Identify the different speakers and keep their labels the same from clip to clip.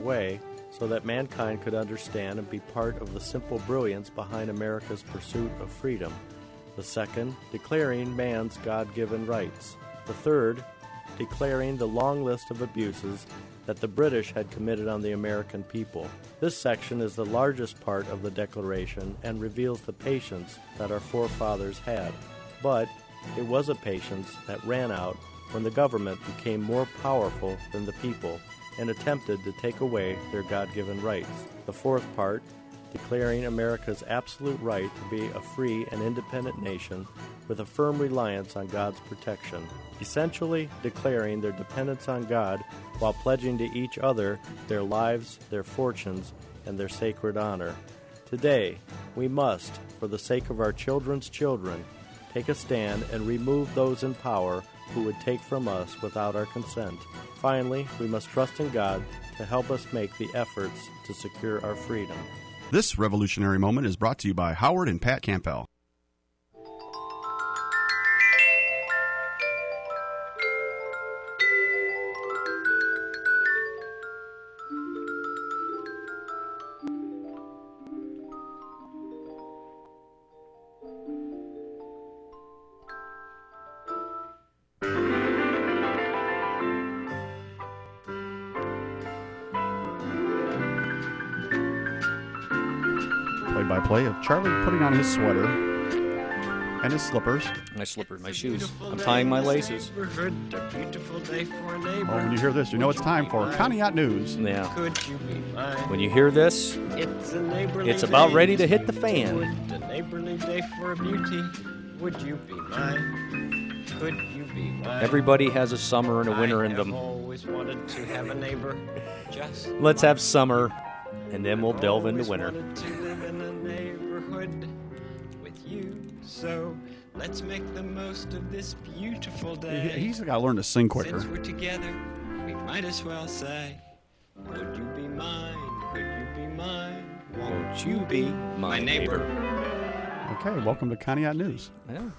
Speaker 1: way so that mankind could understand and be part of the simple brilliance behind America's pursuit of freedom. The second, declaring man's God given rights. The third, declaring the long list of abuses that the British had committed on the American people. This section is the largest part of the Declaration and reveals the patience that our forefathers had. But it was a patience that ran out when the government became more powerful than the people and attempted to take away their God given rights. The fourth part, declaring America's absolute right to be a free and independent nation with a firm reliance on God's protection, essentially declaring their dependence on God while pledging to each other their lives, their fortunes, and their sacred honor. Today, we must, for the sake of our children's children, take a stand and remove those in power who would take from us without our consent. Finally, we must trust in God to help us make the efforts to secure our freedom.
Speaker 2: This revolutionary moment is brought to you by Howard and Pat Campbell. Play by play of Charlie putting on his sweater and his slippers.
Speaker 3: My slippers, my shoes. I'm tying my laces.
Speaker 4: Neighborhood, a beautiful day for a neighbor.
Speaker 2: Oh, when you hear this, you know it's time for Conneaut News.
Speaker 3: Yeah.
Speaker 4: Could you be mine?
Speaker 3: When you hear this,
Speaker 4: It's a neighborly
Speaker 3: It's about ready to hit the fan.
Speaker 4: A neighborly day for a beauty? Would you be mine? Could you be mine?
Speaker 3: everybody has a summer and a winter in them.
Speaker 4: always wanted to have a neighbor. Just
Speaker 3: Let's have summer, and then we'll delve into winter.
Speaker 4: So let's make the most of this beautiful
Speaker 2: He,
Speaker 4: day.
Speaker 2: he's got to learn to sing quicker.
Speaker 4: Since we're together, we might as well say, Would you be mine? Could you be mine?
Speaker 3: Won't you be my neighbor?
Speaker 2: Okay, welcome to Conneaut News.
Speaker 3: Yeah.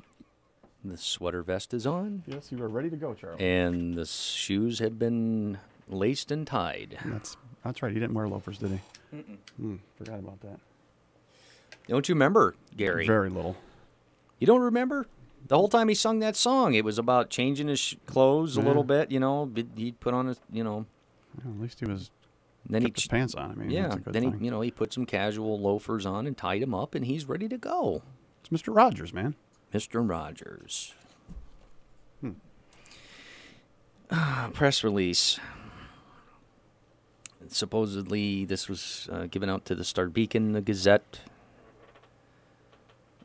Speaker 3: the sweater vest is on,
Speaker 2: Yes, you are ready to go, Charlie.
Speaker 3: and the shoes have been laced and tied.
Speaker 2: That's that's right. He didn't wear loafers, did he? Hmm, forgot about that.
Speaker 3: Don't you remember, Gary?
Speaker 2: Very little.
Speaker 3: You don't remember? The whole time he sung that song, it was about changing his clothes a little bit. You know, he'd put on his, you know,
Speaker 2: Well, at least he was
Speaker 3: then he
Speaker 2: his pants on. I mean,
Speaker 3: yeah,
Speaker 2: that's a good
Speaker 3: then
Speaker 2: thing.
Speaker 3: he, you know, he put some casual loafers on and tied him up, and he's ready to go.
Speaker 2: It's Mr. Rogers, man.
Speaker 3: Mr. Rogers. Ah, press release. Supposedly, this was uh, given out to the Star Beacon, the Gazette,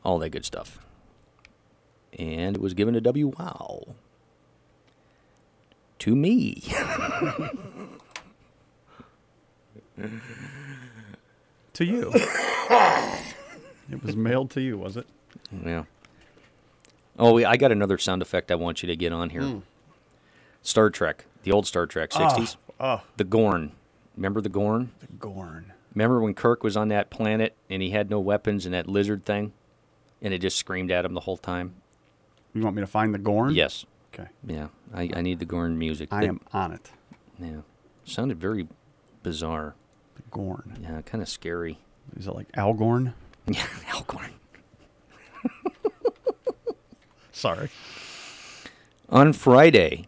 Speaker 3: all that good stuff. And it was given to W. Wow. To me.
Speaker 2: To you. it was mailed to you, was it?
Speaker 3: Yeah. Oh, we- I got another sound effect I want you to get on here. Hmm. Star Trek, the old Star Trek, ah, 60s.
Speaker 2: Oh, ah.
Speaker 3: The Gorn. Remember the Gorn?
Speaker 2: the Gorn.
Speaker 3: Remember when Kirk was on that planet and he had no weapons and that lizard thing? And it just screamed at him the whole time?
Speaker 2: You want me to find the Gorn?
Speaker 3: Yes.
Speaker 2: Okay.
Speaker 3: Yeah. I, I need the Gorn music.
Speaker 2: I
Speaker 3: That-
Speaker 2: am on it.
Speaker 3: Yeah. Sounded very bizarre.
Speaker 2: The Gorn.
Speaker 3: Yeah, kind of scary.
Speaker 2: Is it like Al Gorn?
Speaker 3: Yeah, Al Gorn.
Speaker 2: Sorry.
Speaker 3: On Friday,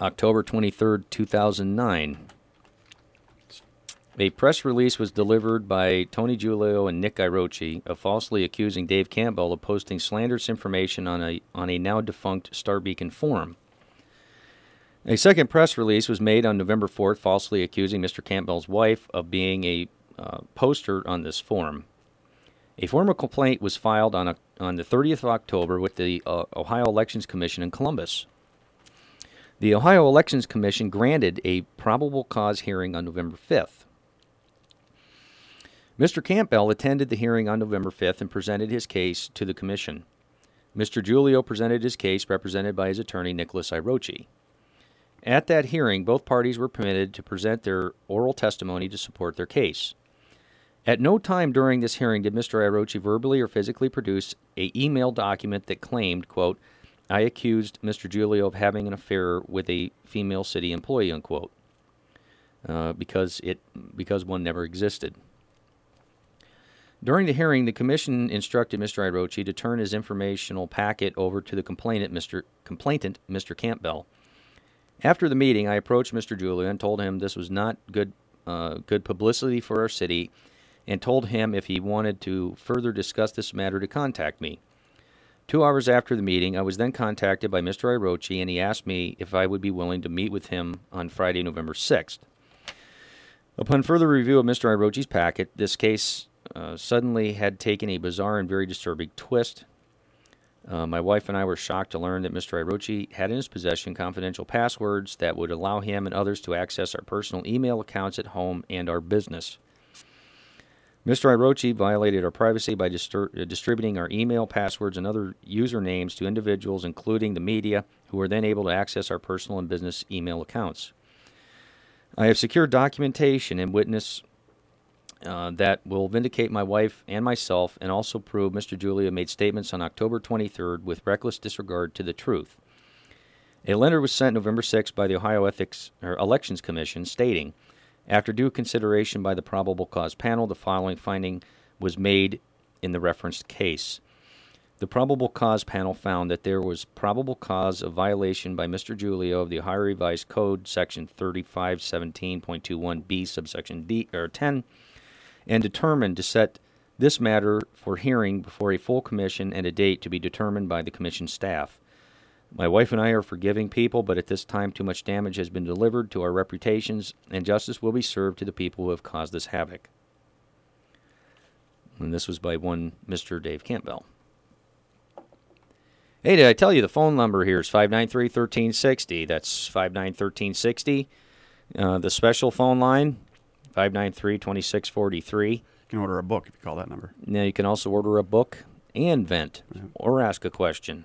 Speaker 3: October 23rd, 2009, a press release was delivered by Tony Giulio and Nick Iarocci of falsely accusing Dave Campbell of posting slanderous information on a, on a now defunct Star Beacon forum. A second press release was made on November 4th, falsely accusing Mr. Campbell's wife of being a uh, poster on this forum. A formal complaint was filed on, a, on the 30th of October with the uh, Ohio Elections Commission in Columbus. The Ohio Elections Commission granted a probable cause hearing on November 5th. Mr. Campbell attended the hearing on November 5th and presented his case to the commission. Mr. Giulio presented his case, represented by his attorney Nicholas Iarocci. At that hearing, both parties were permitted to present their oral testimony to support their case. At no time during this hearing did Mr. Iarocci verbally or physically produce a email document that claimed, quote, I accused Mr. Giulio of having an affair with a female city employee, unquote. uh, because it because one never existed. During the hearing, the commission instructed Mr. Iarocci to turn his informational packet over to the complainant, Mr. Complainant, Mr. Campbell. After the meeting, I approached Mr. Julia and told him this was not good uh, good publicity for our city, and told him if he wanted to further discuss this matter to contact me. Two hours after the meeting, I was then contacted by Mr. Iarocci, and he asked me if I would be willing to meet with him on Friday, November 6th. Upon further review of Mr. Iarocci's packet, this case uh, suddenly had taken a bizarre and very disturbing twist. Uh, my wife and I were shocked to learn that Mr. Iarocci had in his possession confidential passwords that would allow him and others to access our personal email accounts at home and our business. Mr. Iarocci violated our privacy by distur- uh, distributing our email passwords and other usernames to individuals, including the media, who were then able to access our personal and business email accounts. I have secured documentation and witness uh, that will vindicate my wife and myself and also prove Mr. Julia made statements on October 23rd with reckless disregard to the truth. A letter was sent November 6th by the Ohio Ethics or Elections Commission stating, after due consideration by the probable cause panel, the following finding was made in the referenced case. The probable cause panel found that there was probable cause of violation by Mr. Giulio of the Ohio Revised Code, section 3517.21b, subsection D or 10, and determined to set this matter for hearing before a full commission and a date to be determined by the commission staff. My wife and I are forgiving people, but at this time too much damage has been delivered to our reputations, and justice will be served to the people who have caused this havoc. And this was by one Mr. Dave Campbell. Hey, did I tell you the phone number here is 593 1360? That's 593 1360. Uh, the special phone line, 593 2643.
Speaker 2: You can order a book if you call that number.
Speaker 3: Now, you can also order a book and vent or ask a question.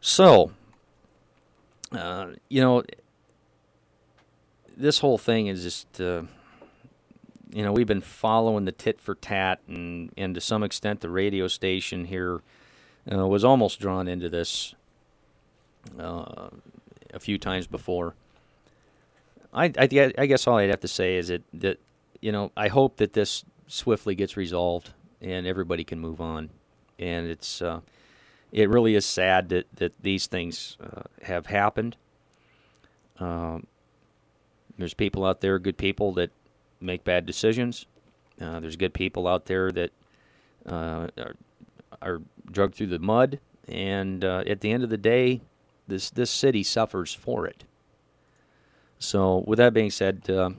Speaker 3: So, uh, you know, this whole thing is just, uh, you know, we've been following the tit for tat, and, and to some extent, the radio station here uh, was almost drawn into this uh, a few times before. I, I, I guess all I'd have to say is that, that, you know, I hope that this swiftly gets resolved and everybody can move on. And it's, uh, it really is sad that, that these things uh, have happened. Um, there's people out there, good people that make bad decisions. Uh, there's good people out there that uh, are, are drugged through the mud, and uh, at the end of the day, this this city suffers for it. So, with that being said, uh,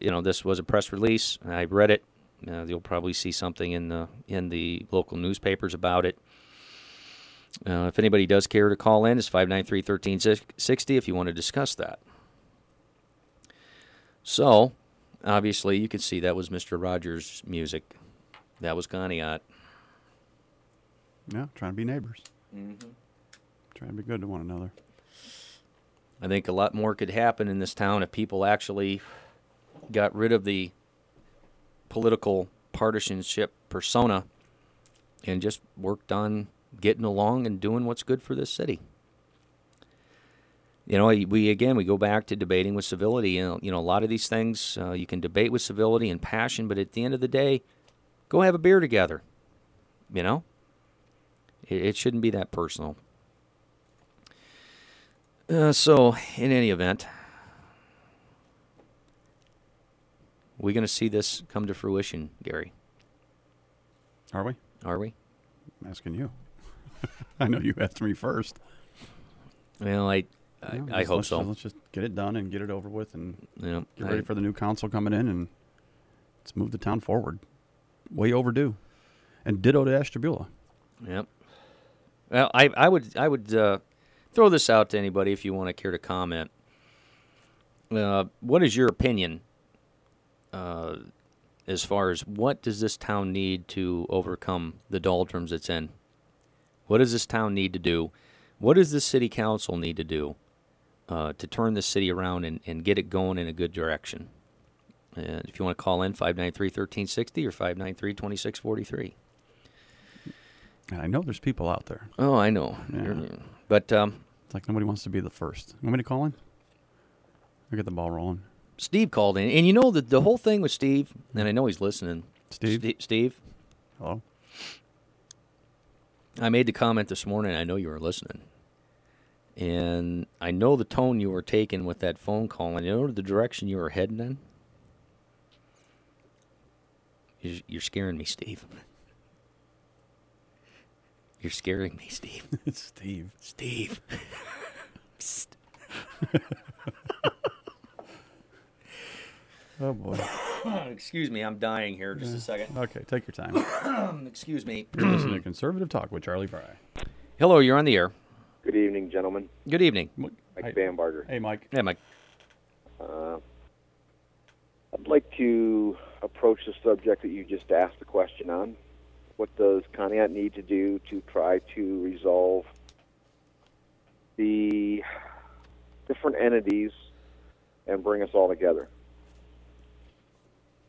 Speaker 3: you know this was a press release. I read it. Uh, you'll probably see something in the in the local newspapers about it. Uh, if anybody does care to call in, it's 593 1360 if you want to discuss that. So, obviously, you can see that was Mr. Rogers' music. That was Conneaut.
Speaker 2: Yeah, trying to be neighbors. Mm-hmm. Trying to be good to one another.
Speaker 3: I think a lot more could happen in this town if people actually got rid of the political partisanship persona and just worked on getting along and doing what's good for this city. You know, we again we go back to debating with civility. You know, you know a lot of these things uh, you can debate with civility and passion, but at the end of the day, go have a beer together. You know, it, it shouldn't be that personal. Uh, so, in any event, we're going to see this come to fruition, Gary?
Speaker 2: Are we?
Speaker 3: Are we?
Speaker 2: I'm asking you. I know you asked me first.
Speaker 3: Well, I I,
Speaker 2: know,
Speaker 3: I hope
Speaker 2: let's
Speaker 3: so.
Speaker 2: Just, let's just get it done and get it over with and
Speaker 3: know,
Speaker 2: get ready
Speaker 3: I-
Speaker 2: for the new council coming in and let's move the town forward. Way overdue. And ditto to Ashtabula.
Speaker 3: Yep. Well, I, I would I would uh, throw this out to anybody if you want to care to comment. Uh, what is your opinion uh, as far as what does this town need to overcome the doldrums it's in? What does this town need to do? What does the city council need to do uh, to turn the city around and, and get it going in a good direction? And if you want to call in, 593 1360 or 593 2643.
Speaker 2: And I know there's people out there.
Speaker 3: Oh, I know.
Speaker 2: Yeah.
Speaker 3: But um,
Speaker 2: It's like nobody wants to be the first. You want me to call in? I get the ball rolling.
Speaker 3: Steve called in, and you know the the whole thing with Steve, and I know he's listening.
Speaker 2: Steve?
Speaker 3: Ste- Steve,
Speaker 2: Hello.
Speaker 3: I made the comment this morning. I know you were listening, and I know the tone you were taking with that phone call, and you know the direction you were heading in. You're scaring me, Steve. You're scaring me, Steve.
Speaker 2: Steve.
Speaker 3: Steve. Psst.
Speaker 2: Oh boy.
Speaker 3: Excuse me, I'm dying here. Just a second.
Speaker 2: Okay, take your time.
Speaker 3: Excuse me.
Speaker 2: You're listening to Conservative Talk with Charlie Fry.
Speaker 3: Hello, you're on the air.
Speaker 5: Good evening, gentlemen.
Speaker 3: Good evening.
Speaker 2: Mike
Speaker 5: Mike
Speaker 2: hey,
Speaker 5: Bambarger.
Speaker 2: hey, Mike.
Speaker 3: Yeah, Mike.
Speaker 5: Uh, I'd like to approach the subject that you just asked the question on. What does Conneaut need to do to try to resolve the different entities and bring us all together?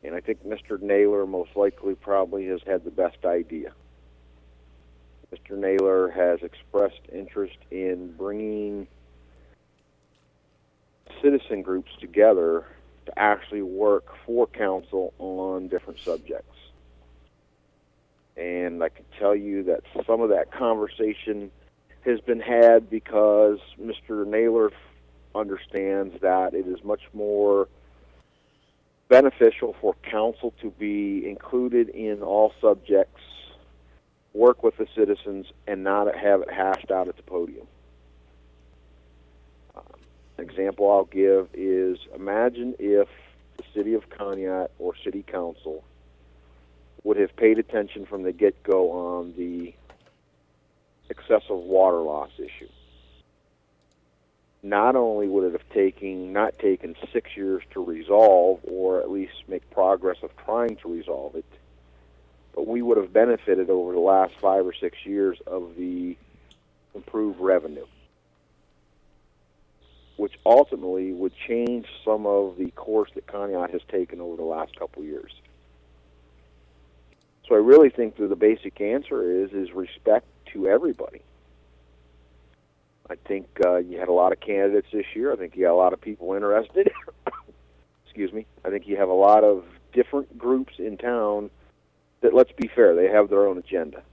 Speaker 5: And I think Mr. Naylor most likely probably has had the best idea. Mr. Naylor has expressed interest in bringing citizen groups together to actually work for council on different subjects. And I can tell you that some of that conversation has been had because Mr. Naylor understands that it is much more beneficial for council to be included in all subjects, work with the citizens, and not have it hashed out at the podium. Um, An example I'll give is imagine if the city of Conneaut or city council would have paid attention from the get go on the excessive water loss issue. Not only would it have taken not taken six years to resolve or at least make progress of trying to resolve it, but we would have benefited over the last five or six years of the improved revenue which ultimately would change some of the course that Conneaut has taken over the last couple of years. So I really think that the basic answer is is respect to everybody. I think uh, you had a lot of candidates this year. I think you got a lot of people interested. Excuse me. I think you have a lot of different groups in town that, let's be fair, they have their own agenda.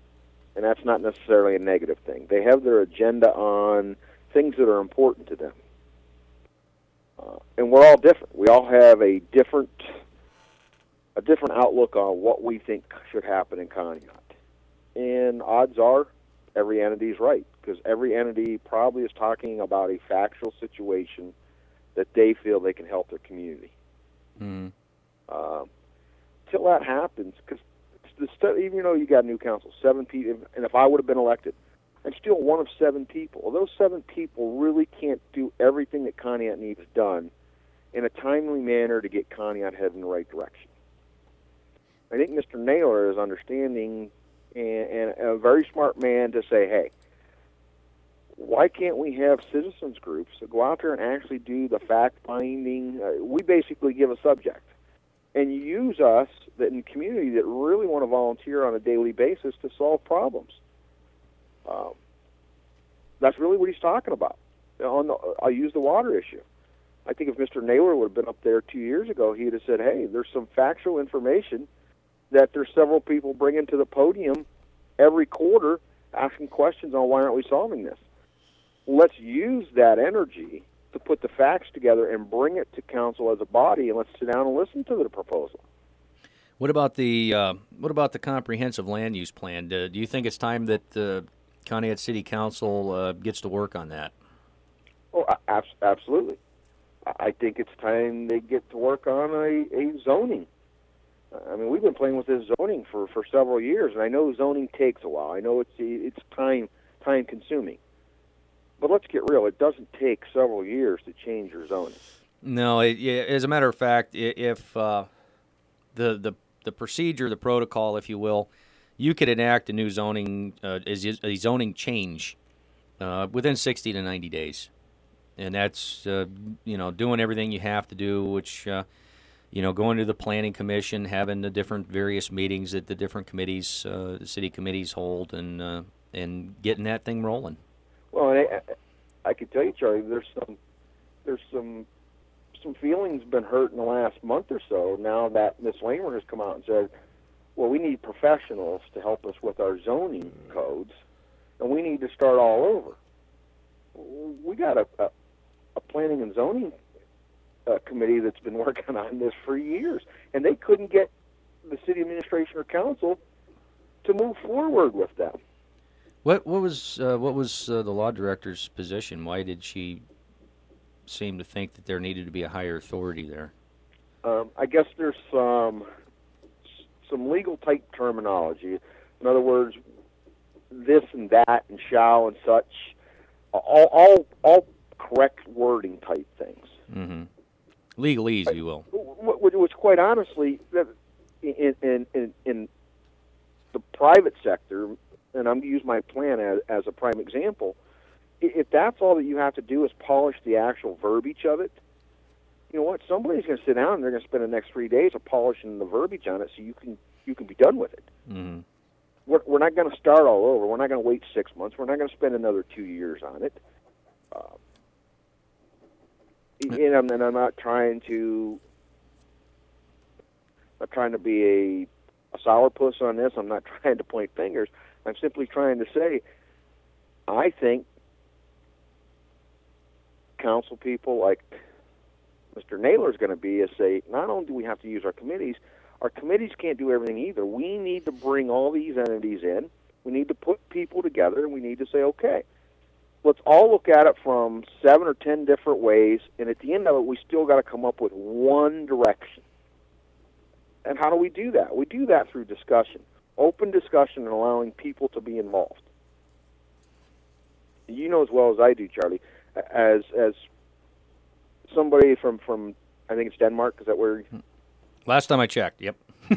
Speaker 5: And that's not necessarily a negative thing. They have their agenda on things that are important to them. Uh, and we're all different. We all have a different a different outlook on what we think should happen in Conneaut. And odds are every entity is right because every entity probably is talking about a factual situation that they feel they can help their community.
Speaker 3: Mm.
Speaker 5: Uh, till that happens, because even though you got a new council, seven people, and if I would have been elected, I'm still one of seven people. Well, those seven people really can't do everything that Conneaut needs done in a timely manner to get Conneaut headed in the right direction. I think Mr. Naylor is understanding and, and a very smart man to say, hey, why can't we have citizens groups that go out there and actually do the fact finding? Uh, we basically give a subject, and use us that in community that really want to volunteer on a daily basis to solve problems. Um, that's really what he's talking about. On the, I'll use the water issue. I think if Mr. Naylor would have been up there two years ago, he'd have said, "Hey, there's some factual information that there's several people bringing to the podium every quarter, asking questions on why aren't we solving this." Let's use that energy to put the facts together and bring it to council as a body, and let's sit down and listen to the proposal.
Speaker 3: What about the uh, what about the comprehensive land use plan? Do, do you think it's time that the Conneaut City Council uh, gets to work on that?
Speaker 5: Oh, absolutely. I- I think it's time they get to work on a, a zoning. I mean, we've been playing with this zoning for, for several years, and I know zoning takes a while. I know it's it's time time consuming, but let's get real. It doesn't take several years to change your zoning.
Speaker 3: No, it, yeah, as a matter of fact, if uh, the the the procedure, the protocol, if you will, you could enact a new zoning uh, a zoning change uh, within 60 to 90 days, and that's uh, you know doing everything you have to do, which uh, you know going to the planning commission, having the different various meetings that the different committees, uh, the city committees hold, and uh, and getting that thing rolling.
Speaker 5: Well, and I, I can tell you, Charlie, there's some there's some some feelings been hurt in the last month or so. Now that Miss Lamer has come out and said, "Well, we need professionals to help us with our zoning codes, and we need to start all over." We got a, a, a planning and zoning uh, committee that's been working on this for years, and they couldn't get the city administration or council to move forward with them.
Speaker 3: What what was uh, what was uh, the law director's position? Why did she seem to think that there needed to be a higher authority there?
Speaker 5: Um, I guess there's some some legal type terminology. In other words, this and that and shall and such, all all all correct wording type things.
Speaker 3: Mm-hmm. Legalese, you will.
Speaker 5: Which, quite honestly, in in in, in the private sector, and I'm going to use my plan as, as a prime example. If that's all that you have to do is polish the actual verbiage of it, you know what? Somebody's going to sit down and they're going to spend the next three days of polishing the verbiage on it, so you can you can be done with it.
Speaker 3: Mm-hmm.
Speaker 5: We're, we're not going to start all over. We're not going to wait six months. We're not going to spend another two years on it. Uh, and, I'm, and I'm not trying to not trying to be a a sourpuss on this. I'm not trying to point fingers. I'm simply trying to say, I think council people like Mr. Naylor is going to be is say, not only do we have to use our committees, our committees can't do everything either. We need to bring all these entities in. We need to put people together, and we need to say, okay, let's all look at it from seven or ten different ways, and at the end of it, we still got to come up with one direction. And how do we do that? We do that through discussion, open discussion, and allowing people to be involved. You know as well as I do, Charlie, as as somebody from from I think it's Denmark. Is that where?
Speaker 3: Last time I checked, yep.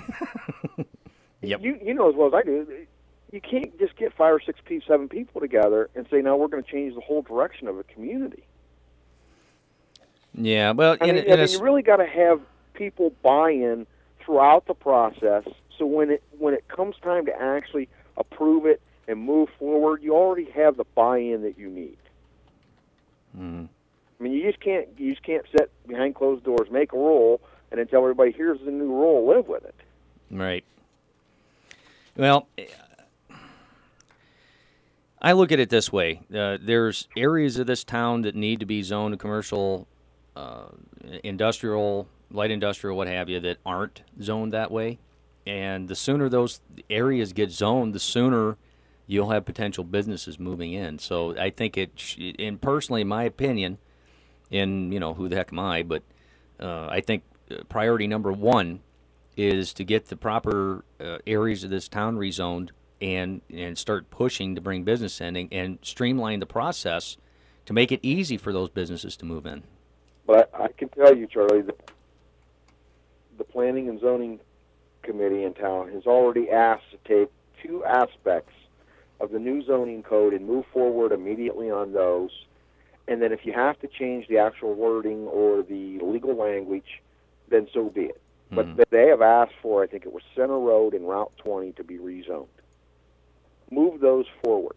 Speaker 3: yep.
Speaker 5: You you know as well as I do. You can't just get five or six, people, seven people together and say, "Now we're going to change the whole direction of a community."
Speaker 3: Yeah, well,
Speaker 5: I mean,
Speaker 3: in,
Speaker 5: I mean you really got to have people buy in throughout the process. So when it when it comes time to actually approve it and move forward, you already have the buy-in that you need.
Speaker 3: Mm.
Speaker 5: I mean, you just can't you just can't sit behind closed doors, make a rule, and then tell everybody, "Here's the new rule, live with it."
Speaker 3: Right. Well, I look at it this way: uh, there's areas of this town that need to be zoned commercial, uh, industrial, light industrial, what have you, that aren't zoned that way. And the sooner those areas get zoned, the sooner you'll have potential businesses moving in. So I think it, and personally, my opinion, and you know who the heck am I, but uh, I think uh, priority number one is to get the proper uh, areas of this town rezoned and and start pushing to bring business in and, and streamline the process to make it easy for those businesses to move in.
Speaker 5: But I can tell you, Charlie, that the Planning and Zoning Committee in town has already asked to take two aspects of the new zoning code and move forward immediately on those. And then if you have to change the actual wording or the legal language, then so be it. But
Speaker 3: Mhm.
Speaker 5: they have asked for, I think it was Center Road and Route 20 to be rezoned. Move those forward.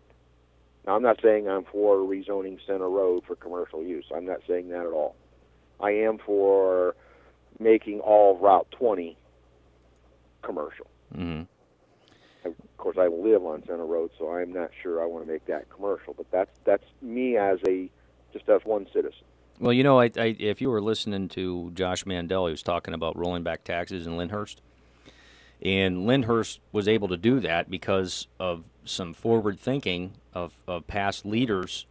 Speaker 5: Now, I'm not saying I'm for rezoning Center Road for commercial use. I'm not saying that at all. I am for making all Route 20 commercial.
Speaker 3: Mm-hmm.
Speaker 5: Of course, I live on Center Road, so I'm not sure I want to make that commercial. But that's that's me as a just as one citizen.
Speaker 3: Well, you know, I, I, if you were listening to Josh Mandel, he was talking about rolling back taxes in Lyndhurst. And Lyndhurst was able to do that because of some forward thinking of, of past leaders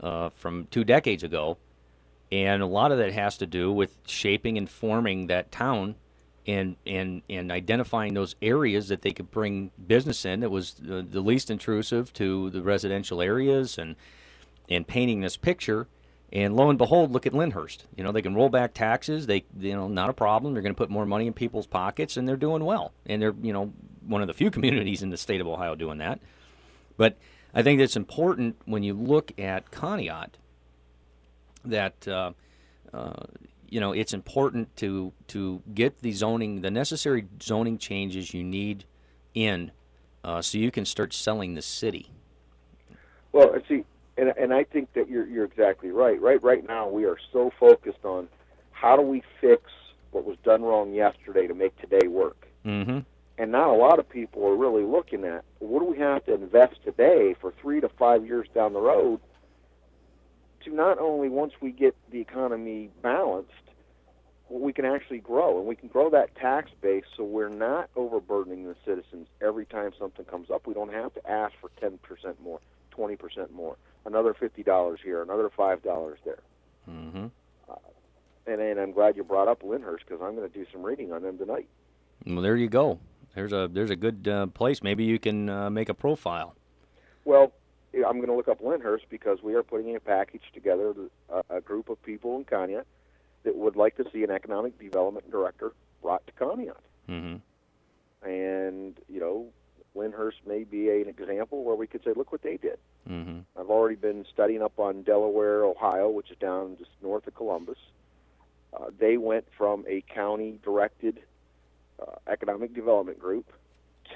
Speaker 3: uh, from two decades ago. And a lot of that has to do with shaping and forming that town and, and, and identifying those areas that they could bring business in that was the, the least intrusive to the residential areas and, and painting this picture. And lo and behold, look at Lyndhurst. You know, they can roll back taxes. They, you know, not a problem. They're going to put more money in people's pockets, and they're doing well. And they're, you know, one of the few communities in the state of Ohio doing that. But I think that's important when you look at Conneaut. That uh, uh, you know, it's important to to get the zoning, the necessary zoning changes you need in, uh, so you can start selling the city.
Speaker 5: Well, I see, and and I think that you're you're exactly right. Right, right now we are so focused on how do we fix what was done wrong yesterday to make today work?
Speaker 3: Mm-hmm.
Speaker 5: And not a lot of people are really looking at what do we have to invest today for three to five years down the road to not only once we get the economy balanced, we can actually grow and we can grow that tax base so we're not overburdening the citizens every time something comes up. We don't have to ask for 10% more, 20% more, another $50 here, another $5 there.
Speaker 3: Mm-hmm.
Speaker 5: And, and I'm glad you brought up Lyndhurst because I'm going to do some reading on them tonight.
Speaker 3: Well, there you go. There's a there's a good uh, place. Maybe you can uh, make a profile.
Speaker 5: Well, I'm going to look up Lyndhurst because we are putting a package together, a, a group of people in Conneaut that would like to see an economic development director brought to Conneaut.
Speaker 3: Mm-hmm.
Speaker 5: And, you know, Lyndhurst may be an example where we could say, look what they did.
Speaker 3: Mm-hmm.
Speaker 5: I've already been studying up on Delaware, Ohio, which is down just north of Columbus. Uh, they went from a county directed uh, economic development group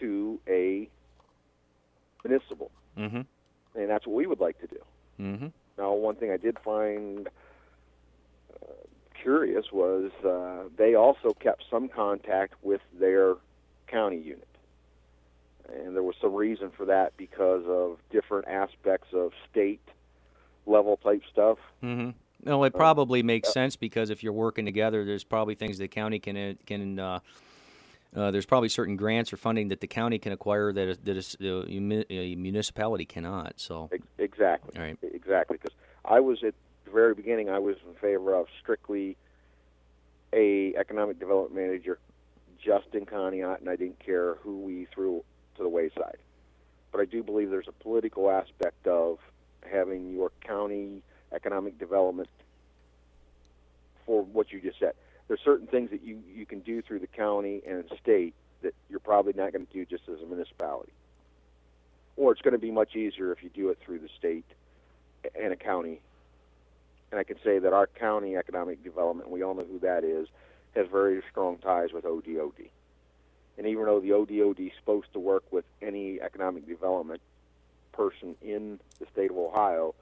Speaker 5: to a municipal.
Speaker 3: Mm-hmm.
Speaker 5: And that's what we would like to do.
Speaker 3: Mm-hmm.
Speaker 5: Now, one thing I did find uh, curious was uh, they also kept some contact with their county unit. And there was some reason for that because of different aspects of state level type stuff.
Speaker 3: Mm-hmm. No, it probably makes sense because if you're working together, there's probably things the county can uh, can. Uh, uh, there's probably certain grants or funding that the county can acquire that a, that a, a a municipality cannot. So,
Speaker 5: Exactly.
Speaker 3: Right.
Speaker 5: Exactly. Because I was at the very beginning, I was in favor of strictly a economic development manager just in Conneaut, and I didn't care who we threw to the wayside. But I do believe there's a political aspect of having your county economic development for what you just said. There's certain things that you, you can do through the county and state that you're probably not going to do just as a municipality. Or it's going to be much easier if you do it through the state and a county. And I can say that our county economic development, we all know who that is, has very strong ties with ODOD. And even though the ODOD is supposed to work with any economic development person in the state of Ohio,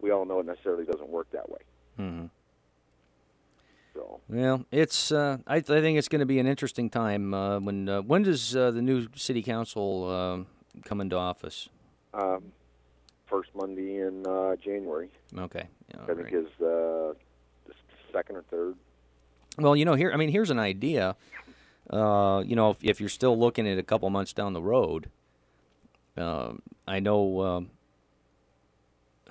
Speaker 5: we all know it necessarily doesn't work that way.
Speaker 3: Well, it's. Uh, I, I think it's going to be an interesting time uh, when. Uh, when does uh, the new city council uh, come into office?
Speaker 5: um, first Monday in uh, January,
Speaker 3: Okay.
Speaker 5: I think
Speaker 3: right.
Speaker 5: is uh, the second or third.
Speaker 3: Well, you know, here. I mean, here's an idea. Uh, you know, if, if you're still looking at a couple months down the road, um I know um,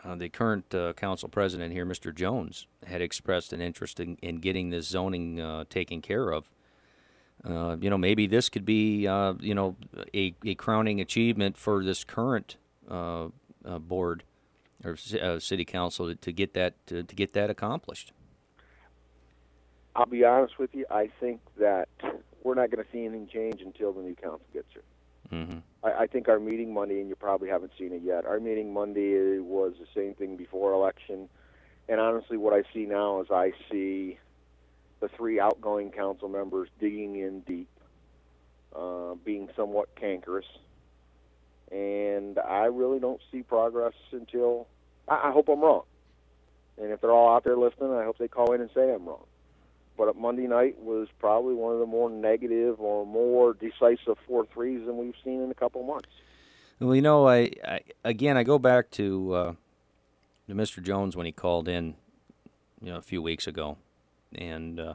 Speaker 3: uh, the current uh, council president here, Mr. Jones, had expressed an interest in, in getting this zoning uh, taken care of. Uh, you know, maybe this could be, uh, you know, a, a crowning achievement for this current uh, board or ci- city council to, to get that to, to get that accomplished.
Speaker 5: I'll be honest with you. I think that we're not going to see anything change until the new council gets here.
Speaker 3: Mm-hmm.
Speaker 5: I, I think our meeting Monday, and you probably haven't seen it yet. Our meeting Monday was the same thing before election, and honestly, what I see now is I see the three outgoing council members digging in deep, uh, being somewhat cankerous, and I really don't see progress until I, I hope I'm wrong. And if they're all out there listening, I hope they call in and say I'm wrong. But Monday night was probably one of the more negative or more decisive four threes than we've seen in a couple months.
Speaker 3: Well, you know, I, I again I go back to uh, to Mr. Jones when he called in, you know, a few weeks ago, and uh,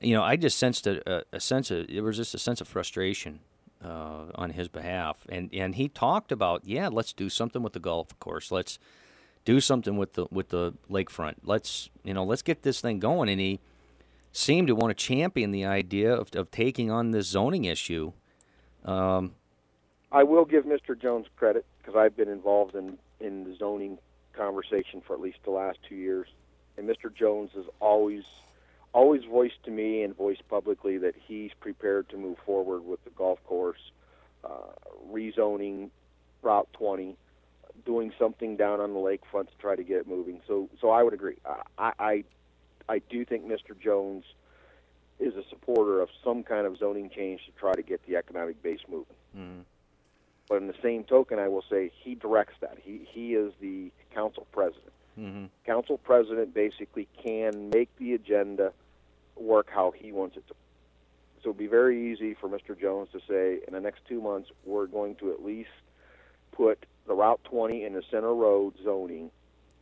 Speaker 3: you know, I just sensed a, a, sense of it was just a sense of frustration uh, on his behalf, and and he talked about yeah, let's do something with the golf course, let's do something with the with the lakefront, let's you know, let's get this thing going, and he seemed to want to champion the idea of, of taking on this zoning issue. Um,
Speaker 5: I will give Mr. Jones credit because I've been involved in in the zoning conversation for at least the last two years, and Mr. Jones has always always voiced to me and voiced publicly that he's prepared to move forward with the golf course, uh, rezoning Route 20, doing something down on the lakefront to try to get it moving. So so I would agree. I I I do think Mr. Jones is a supporter of some kind of zoning change to try to get the economic base moving.
Speaker 3: mhm.
Speaker 5: But in the same token, I will say he directs that. He he is the council president.
Speaker 3: Mhm.
Speaker 5: Council president basically can make the agenda work how he wants it to. So it'd be very easy for Mr. Jones to say, in the next two months, we're going to at least put the Route 20 and the Center Road zoning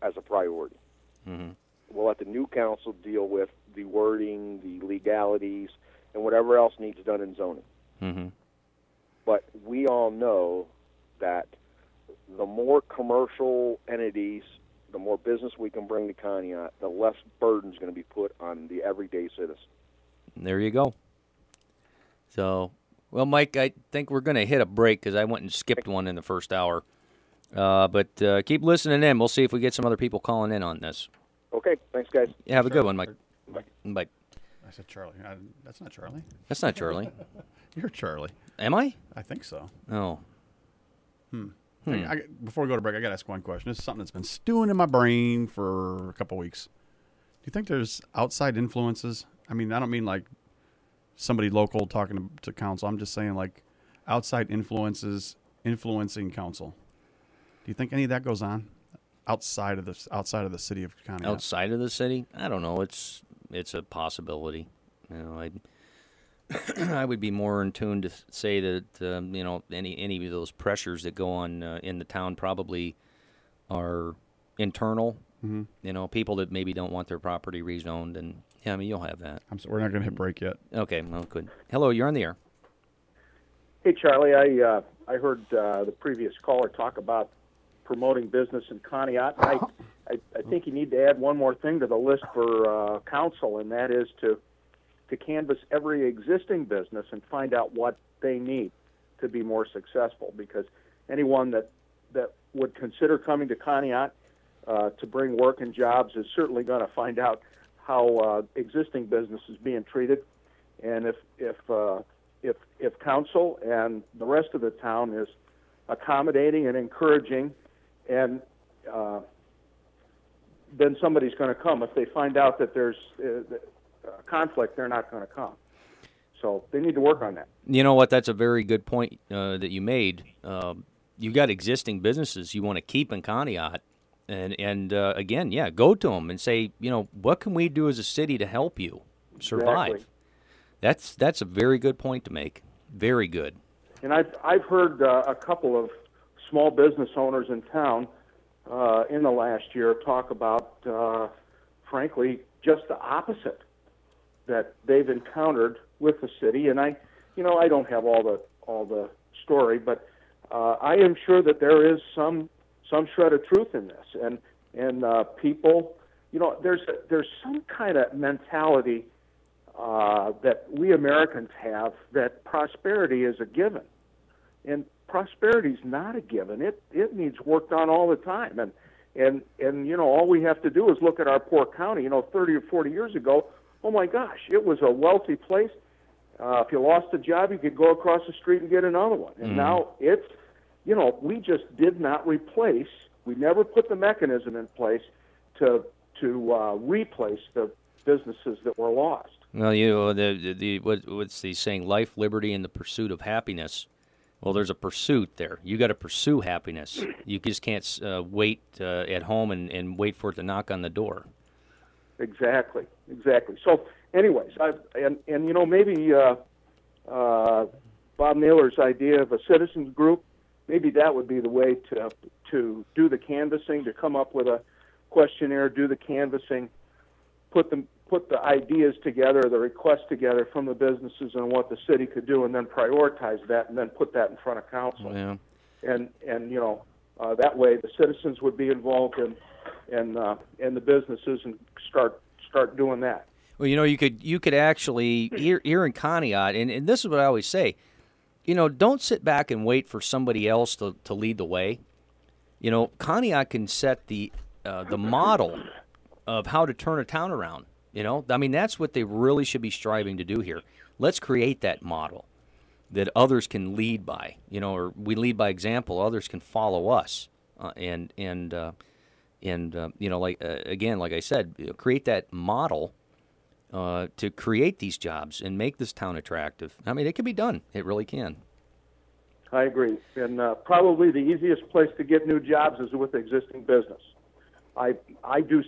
Speaker 5: as a priority.
Speaker 3: Mhm.
Speaker 5: We'll let the new council deal with the wording, the legalities, and whatever else needs done in zoning.
Speaker 3: Mhm.
Speaker 5: But we all know that the more commercial entities, the more business we can bring to Conneaut, the less burden is going to be put on the everyday citizen.
Speaker 3: There you go. So, well, Mike, I think we're going to hit a break because I went and skipped one in the first hour. Uh, but uh, keep listening in. We'll see if we get some other people calling in on this.
Speaker 5: Okay, thanks, guys.
Speaker 3: Yeah, have a good one, Mike.
Speaker 2: Bye.
Speaker 3: Bye.
Speaker 2: I said Charlie. I, that's not Charlie.
Speaker 3: That's not Charlie.
Speaker 2: You're Charlie.
Speaker 3: Am I?
Speaker 2: I think so.
Speaker 3: Oh. Hmm. Hmm.
Speaker 2: I, I, before we go to break, I got to ask one question. This is something that's been stewing in my brain for a couple weeks. Do you think there's outside influences? I mean, I don't mean like somebody local talking to, to council. I'm just saying like outside influences influencing council. Do you think any of that goes on outside of the outside of the city of Conneaut?
Speaker 3: Outside of the city? I don't know. It's it's a possibility. You know, I I would be more in tune to say that um, you know any any of those pressures that go on uh, in the town probably are internal.
Speaker 2: Mm-hmm.
Speaker 3: You know, people that maybe don't want their property rezoned, and yeah, I mean you'll have that.
Speaker 2: I'm so, we're not going to hit break yet.
Speaker 3: Okay, well, good. Hello, you're on the air.
Speaker 6: Hey, Charlie, I uh, I heard uh, the previous caller talk about promoting business in Conneaut. I, I I think you need to add one more thing to the list for uh, council, and that is to to canvass every existing business and find out what they need to be more successful. Because anyone that that would consider coming to Conneaut uh, to bring work and jobs is certainly going to find out how uh, existing business is being treated, and if if uh, if if council and the rest of the town is accommodating and encouraging, and uh, then somebody's going to come. If they find out that there's uh, uh, conflict, they're not going to come. So they need to work on that.
Speaker 3: You know what? That's a very good point uh, that you made. Um, you got existing businesses you want to keep in Conneaut, and and uh, again, yeah, go to them and say, you know, what can we do as a city to help you survive?
Speaker 6: Exactly.
Speaker 3: That's that's a very good point to make. Very good.
Speaker 6: And I've I've heard uh, a couple of small business owners in town uh, in the last year talk about, uh, frankly, just the opposite that they've encountered with the city. And I, you know, I don't have all the all the story, but uh, I am sure that there is some some shred of truth in this. And and uh, people, you know, there's a, there's some kind of mentality uh, that we Americans have that prosperity is a given, and prosperity is not a given. It it needs worked on all the time, and and and you know all we have to do is look at our poor county. You know, 30 or 40 years ago, oh my gosh, it was a wealthy place. Uh, if you lost a job, you could go across the street and get another one. And now it's, you know, we just did not replace. We never put the mechanism in place to to uh, replace the businesses that were lost.
Speaker 3: Well, you know, the, the, the what, what's the saying? Life, liberty, and the pursuit of happiness. Well, there's a pursuit there. You got to pursue happiness. You just can't uh, wait uh, at home and, and wait for it to knock on the door.
Speaker 6: Exactly, exactly. So, anyways, I and and you know maybe uh, uh, Bob Naylor's idea of a citizens group, maybe that would be the way to to do the canvassing, to come up with a questionnaire, do the canvassing, put them put the ideas together, the requests together from the businesses and what the city could do, and then prioritize that, and then put that in front of council
Speaker 3: Yeah.
Speaker 6: and and you know uh, that way the citizens would be involved in in uh, in the businesses and start start doing that.
Speaker 3: Well, you know, you could you could actually here here in Conneaut, and, and this is what I always say. You know, don't sit back and wait for somebody else to, to lead the way. You know, Conneaut can set the uh, the model of how to turn a town around. You know, I mean, that's what they really should be striving to do here. Let's create that model that others can lead by. You know, or we lead by example. Others can follow us, uh, and and uh, and uh, you know, like uh, again, like I said, you know, create that model uh, to create these jobs and make this town attractive. I mean, it can be done. It really can.
Speaker 6: I agree, and uh, probably the easiest place to get new jobs is with existing business. I I do